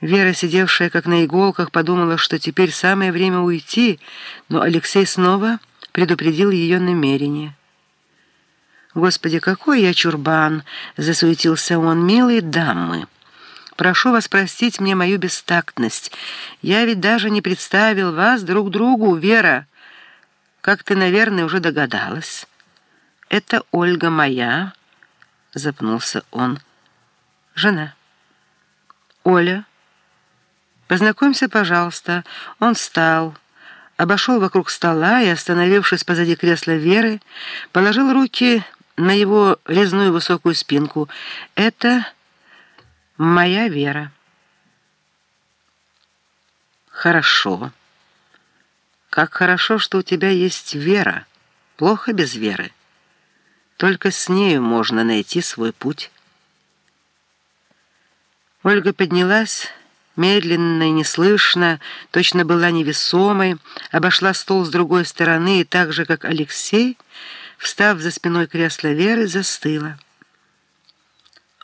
Вера, сидевшая как на иголках, подумала, что теперь самое время уйти, но Алексей снова предупредил ее намерение. «Господи, какой я чурбан!» — засуетился он. «Милые дамы, прошу вас простить мне мою бестактность. Я ведь даже не представил вас друг другу, Вера, как ты, наверное, уже догадалась. Это Ольга моя...» — запнулся он. «Жена. Оля». «Познакомься, пожалуйста». Он встал, обошел вокруг стола и, остановившись позади кресла Веры, положил руки на его резную высокую спинку. «Это моя Вера». «Хорошо. Как хорошо, что у тебя есть Вера. Плохо без Веры. Только с нею можно найти свой путь». Ольга поднялась, медленно и неслышно, точно была невесомой, обошла стол с другой стороны и так же, как Алексей, встав за спиной кресла Веры, застыла.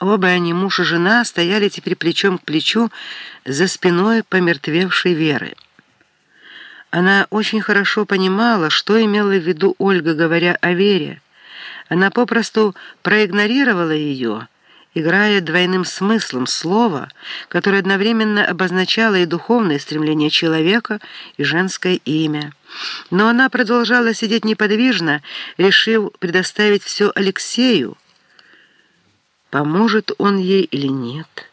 Оба они, муж и жена, стояли теперь плечом к плечу за спиной помертвевшей Веры. Она очень хорошо понимала, что имела в виду Ольга, говоря о Вере. Она попросту проигнорировала ее, играя двойным смыслом слова, которое одновременно обозначало и духовное стремление человека, и женское имя. Но она продолжала сидеть неподвижно, решив предоставить все Алексею. Поможет он ей или нет?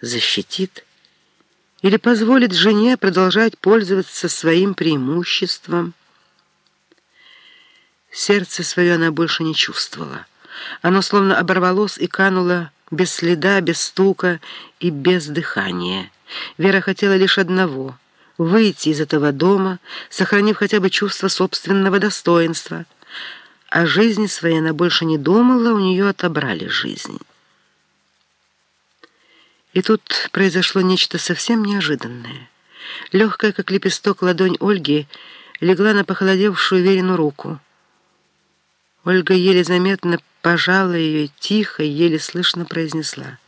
Защитит? Или позволит жене продолжать пользоваться своим преимуществом? Сердце свое она больше не чувствовала. Оно словно оборвалось и кануло без следа, без стука и без дыхания. Вера хотела лишь одного — выйти из этого дома, сохранив хотя бы чувство собственного достоинства. О жизни своей она больше не думала, у нее отобрали жизнь. И тут произошло нечто совсем неожиданное. Легкая, как лепесток, ладонь Ольги легла на похолодевшую Верину руку. Ольга еле заметно пожала ее тихо, еле слышно произнесла.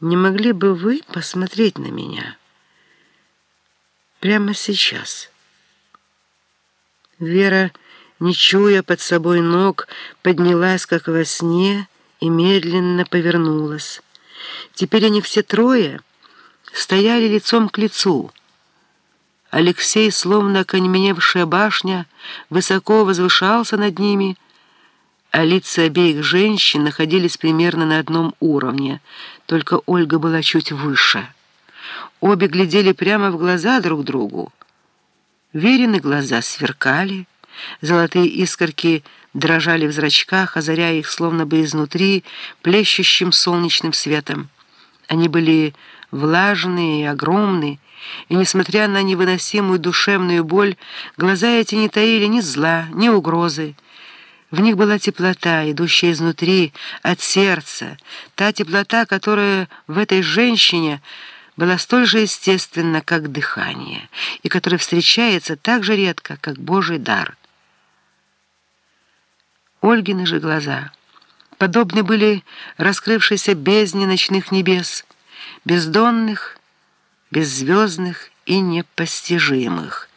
«Не могли бы вы посмотреть на меня? Прямо сейчас?» Вера, не чуя под собой ног, поднялась, как во сне, и медленно повернулась. Теперь они все трое стояли лицом к лицу. Алексей, словно окаменевшая башня, высоко возвышался над ними, а лица обеих женщин находились примерно на одном уровне, только Ольга была чуть выше. Обе глядели прямо в глаза друг другу. Верины глаза сверкали, золотые искорки дрожали в зрачках, озаряя их словно бы изнутри плещущим солнечным светом. Они были влажные и огромные, и, несмотря на невыносимую душевную боль, глаза эти не таили ни зла, ни угрозы, в них была теплота, идущая изнутри, от сердца, та теплота, которая в этой женщине была столь же естественна, как дыхание, и которая встречается так же редко, как Божий дар. Ольгины же глаза подобны были раскрывшейся бездне ночных небес, бездонных, беззвездных и непостижимых.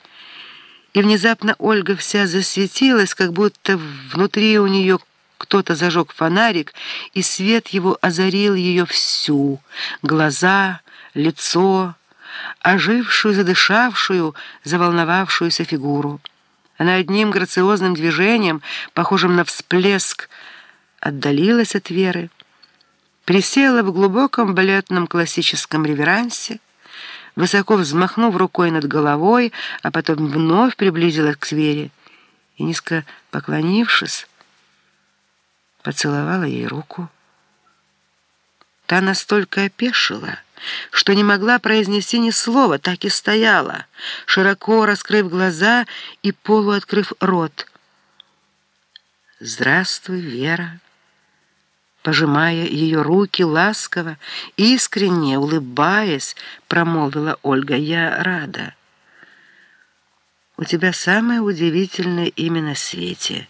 И внезапно Ольга вся засветилась, как будто внутри у нее кто-то зажег фонарик, и свет его озарил ее всю, глаза, лицо, ожившую, задышавшую, заволновавшуюся фигуру. Она одним грациозным движением, похожим на всплеск, отдалилась от Веры, присела в глубоком балетном классическом реверансе, высоко взмахнув рукой над головой, а потом вновь приблизилась к Вере и, низко поклонившись, поцеловала ей руку. Та настолько опешила, что не могла произнести ни слова, так и стояла, широко раскрыв глаза и полуоткрыв рот. «Здравствуй, Вера!» Пожимая ее руки ласково, искренне улыбаясь, промолвила Ольга, «Я рада. У тебя самое удивительное имя на свете,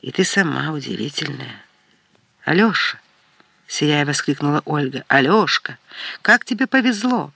и ты сама удивительная. Алеша, сияя воскликнула Ольга. «Алешка, как тебе повезло!